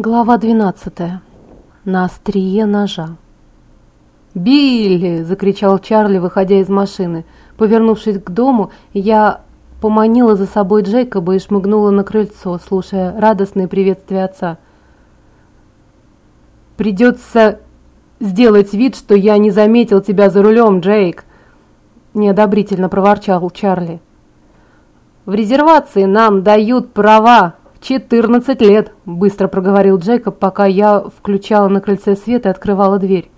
Глава 12. На острие ножа. «Билли!» – закричал Чарли, выходя из машины. Повернувшись к дому, я поманила за собой Джейкоба и шмыгнула на крыльцо, слушая радостные приветствия отца. «Придется сделать вид, что я не заметил тебя за рулем, Джейк!» – неодобрительно проворчал Чарли. «В резервации нам дают права!» «Четырнадцать лет», – быстро проговорил Джейкоб, пока я включала на крыльце свет и открывала дверь.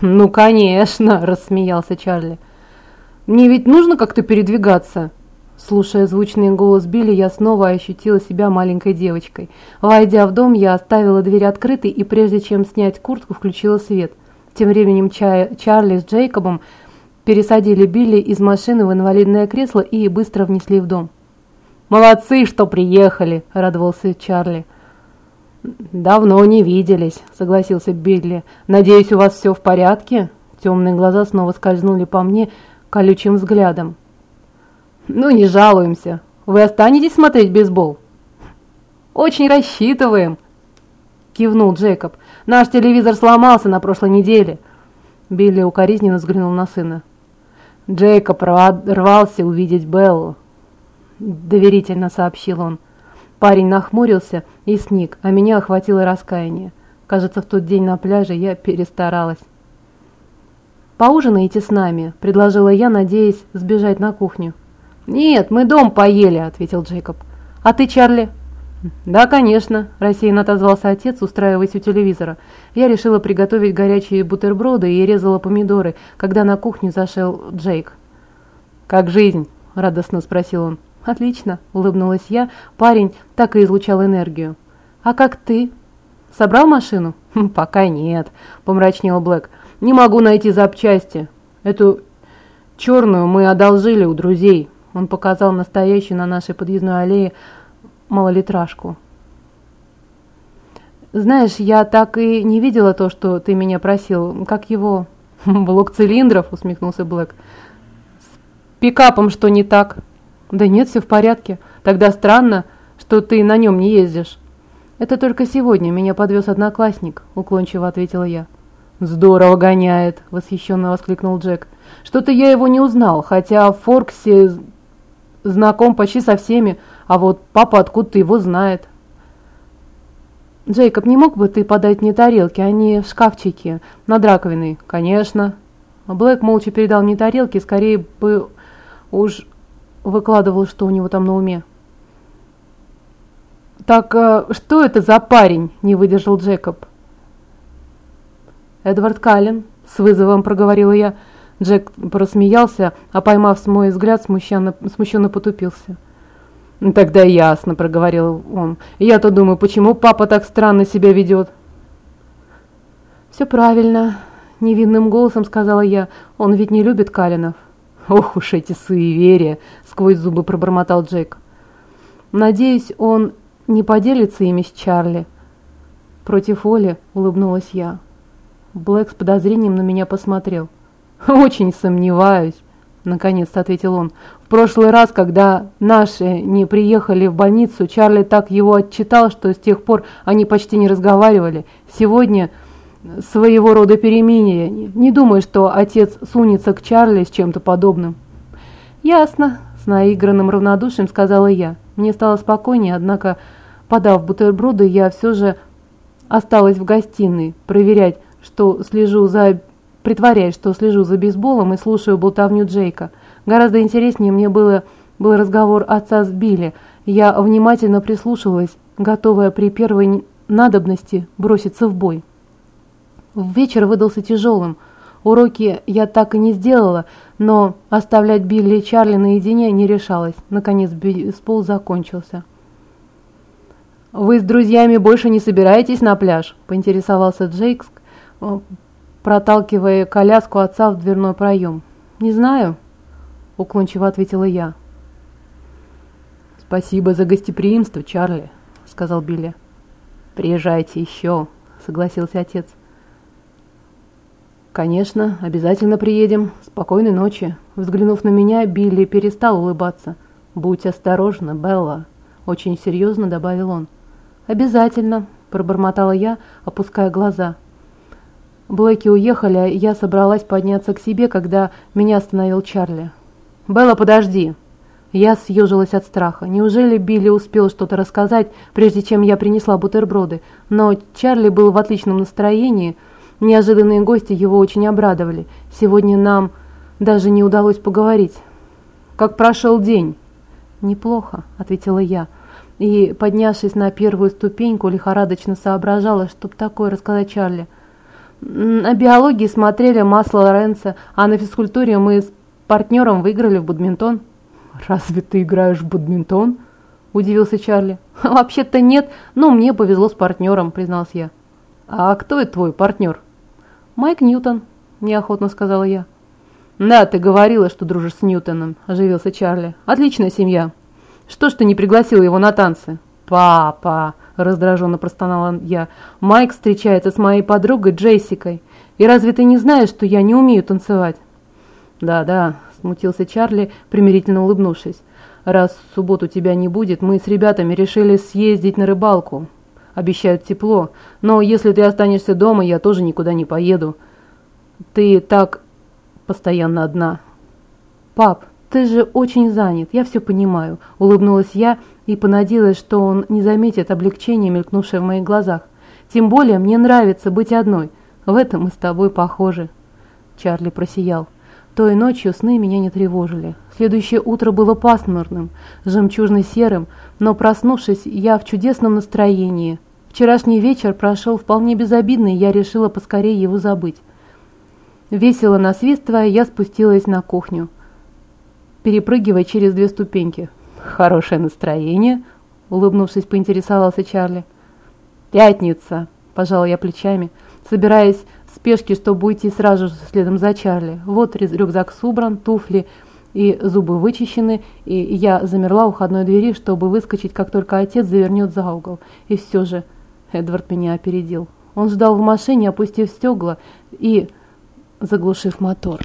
«Ну, конечно», – рассмеялся Чарли. «Мне ведь нужно как-то передвигаться». Слушая звучный голос Билли, я снова ощутила себя маленькой девочкой. Войдя в дом, я оставила дверь открытой и прежде чем снять куртку, включила свет. Тем временем Ча Чарли с Джейкобом пересадили Билли из машины в инвалидное кресло и быстро внесли в дом. «Молодцы, что приехали!» – радовался Чарли. «Давно не виделись», – согласился Билли. «Надеюсь, у вас все в порядке?» Темные глаза снова скользнули по мне колючим взглядом. «Ну, не жалуемся. Вы останетесь смотреть бейсбол?» «Очень рассчитываем», – кивнул Джейкоб. «Наш телевизор сломался на прошлой неделе». Билли укоризненно взглянул на сына. Джейкоб рвался увидеть Беллу. – доверительно сообщил он. Парень нахмурился и сник, а меня охватило раскаяние. Кажется, в тот день на пляже я перестаралась. «Поужинаете с нами?» – предложила я, надеясь сбежать на кухню. «Нет, мы дом поели», – ответил Джейкоб. «А ты, Чарли?» «Да, конечно», – рассеянно отозвался отец, устраиваясь у телевизора. Я решила приготовить горячие бутерброды и резала помидоры, когда на кухню зашел Джейк. «Как жизнь?» – радостно спросил он. «Отлично», – улыбнулась я. Парень так и излучал энергию. «А как ты? Собрал машину?» «Хм, «Пока нет», – помрачнел Блэк. «Не могу найти запчасти. Эту черную мы одолжили у друзей». Он показал настоящую на нашей подъездной аллее малолитражку. «Знаешь, я так и не видела то, что ты меня просил. Как его?» «Блок цилиндров», – усмехнулся Блэк. «С пикапом что не так?» «Да нет, все в порядке. Тогда странно, что ты на нем не ездишь». «Это только сегодня меня подвез одноклассник», — уклончиво ответила я. «Здорово гоняет!» — восхищенно воскликнул Джек. «Что-то я его не узнал, хотя в Форксе знаком почти со всеми, а вот папа откуда-то его знает». «Джейкоб, не мог бы ты подать мне тарелки, они в шкафчике, над раковиной?» «Конечно». Блэк молча передал мне тарелки, скорее бы уж выкладывал, что у него там на уме. «Так э, что это за парень?» – не выдержал Джекоб. «Эдвард Каллен», – с вызовом проговорила я. Джек просмеялся, а поймав мой взгляд, смущенно, смущенно потупился. «Тогда ясно», – проговорил он. «Я-то думаю, почему папа так странно себя ведет?» «Все правильно», – невинным голосом сказала я. «Он ведь не любит Калинов». «Ох уж эти суеверия!» — сквозь зубы пробормотал Джек. «Надеюсь, он не поделится ими с Чарли?» Против воли улыбнулась я. Блэк с подозрением на меня посмотрел. «Очень сомневаюсь», — наконец-то ответил он. «В прошлый раз, когда наши не приехали в больницу, Чарли так его отчитал, что с тех пор они почти не разговаривали. Сегодня...» своего рода перемене. Не думаю, что отец сунется к Чарли с чем-то подобным. Ясно, с наигранным равнодушием сказала я. Мне стало спокойнее, однако, подав бутерброды, я все же осталась в гостиной, проверять, что слежу за... притворяясь, что слежу за бейсболом и слушаю болтовню Джейка. Гораздо интереснее мне было, был разговор отца с Билли. Я внимательно прислушивалась, готовая при первой надобности броситься в бой. Вечер выдался тяжелым. Уроки я так и не сделала, но оставлять Билли и Чарли наедине не решалась. Наконец бейсбол закончился. «Вы с друзьями больше не собираетесь на пляж?» – поинтересовался Джейкс, э, проталкивая коляску отца в дверной проем. «Не знаю», – уклончиво ответила я. «Спасибо за гостеприимство, Чарли», – сказал Билли. «Приезжайте еще», – согласился отец. «Конечно, обязательно приедем. Спокойной ночи». Взглянув на меня, Билли перестал улыбаться. «Будь осторожна, Белла», – очень серьезно добавил он. «Обязательно», – пробормотала я, опуская глаза. Блэки уехали, а я собралась подняться к себе, когда меня остановил Чарли. «Белла, подожди!» Я съежилась от страха. Неужели Билли успел что-то рассказать, прежде чем я принесла бутерброды? Но Чарли был в отличном настроении. Неожиданные гости его очень обрадовали. Сегодня нам даже не удалось поговорить. «Как прошел день?» «Неплохо», — ответила я. И, поднявшись на первую ступеньку, лихорадочно соображала, чтоб такое рассказать Чарли. На биологии смотрели масло Лоренца, а на физкультуре мы с партнером выиграли в бадминтон. «Разве ты играешь в бадминтон?» – удивился Чарли. «Вообще-то нет, но мне повезло с партнером», – признался я. «А кто это твой партнер?» «Майк Ньютон», – неохотно сказала я. «Да, ты говорила, что дружишь с Ньютоном», – оживился Чарли. «Отличная семья. Что ж ты не пригласил его на танцы?» «Папа!» – раздраженно простонала я. «Майк встречается с моей подругой Джессикой. И разве ты не знаешь, что я не умею танцевать?» «Да-да», – смутился Чарли, примирительно улыбнувшись. «Раз в субботу тебя не будет, мы с ребятами решили съездить на рыбалку. Обещают тепло, но если ты останешься дома, я тоже никуда не поеду. Ты так постоянно одна». «Пап, ты же очень занят, я все понимаю», – улыбнулась я и понадеялась, что он не заметит облегчения, мелькнувшее в моих глазах. «Тем более мне нравится быть одной. В этом мы с тобой похожи». Чарли просиял. Той ночью сны меня не тревожили. Следующее утро было пасмурным, жемчужно-серым, но проснувшись, я в чудесном настроении. Вчерашний вечер прошел вполне безобидно, и я решила поскорее его забыть. Весело насвистывая, я спустилась на кухню, перепрыгивая через две ступеньки. «Хорошее настроение?» — улыбнувшись, поинтересовался Чарли. «Пятница!» – пожала я плечами, собираясь спешке, чтобы уйти сразу же следом за Чарли. Вот рюкзак собран, туфли и зубы вычищены, и я замерла у входной двери, чтобы выскочить, как только отец завернет за угол. И все же Эдвард меня опередил. Он ждал в машине, опустив стекла и заглушив мотор.